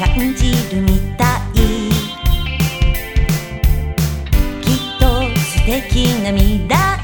感じるみたい。きっと素敵な未来。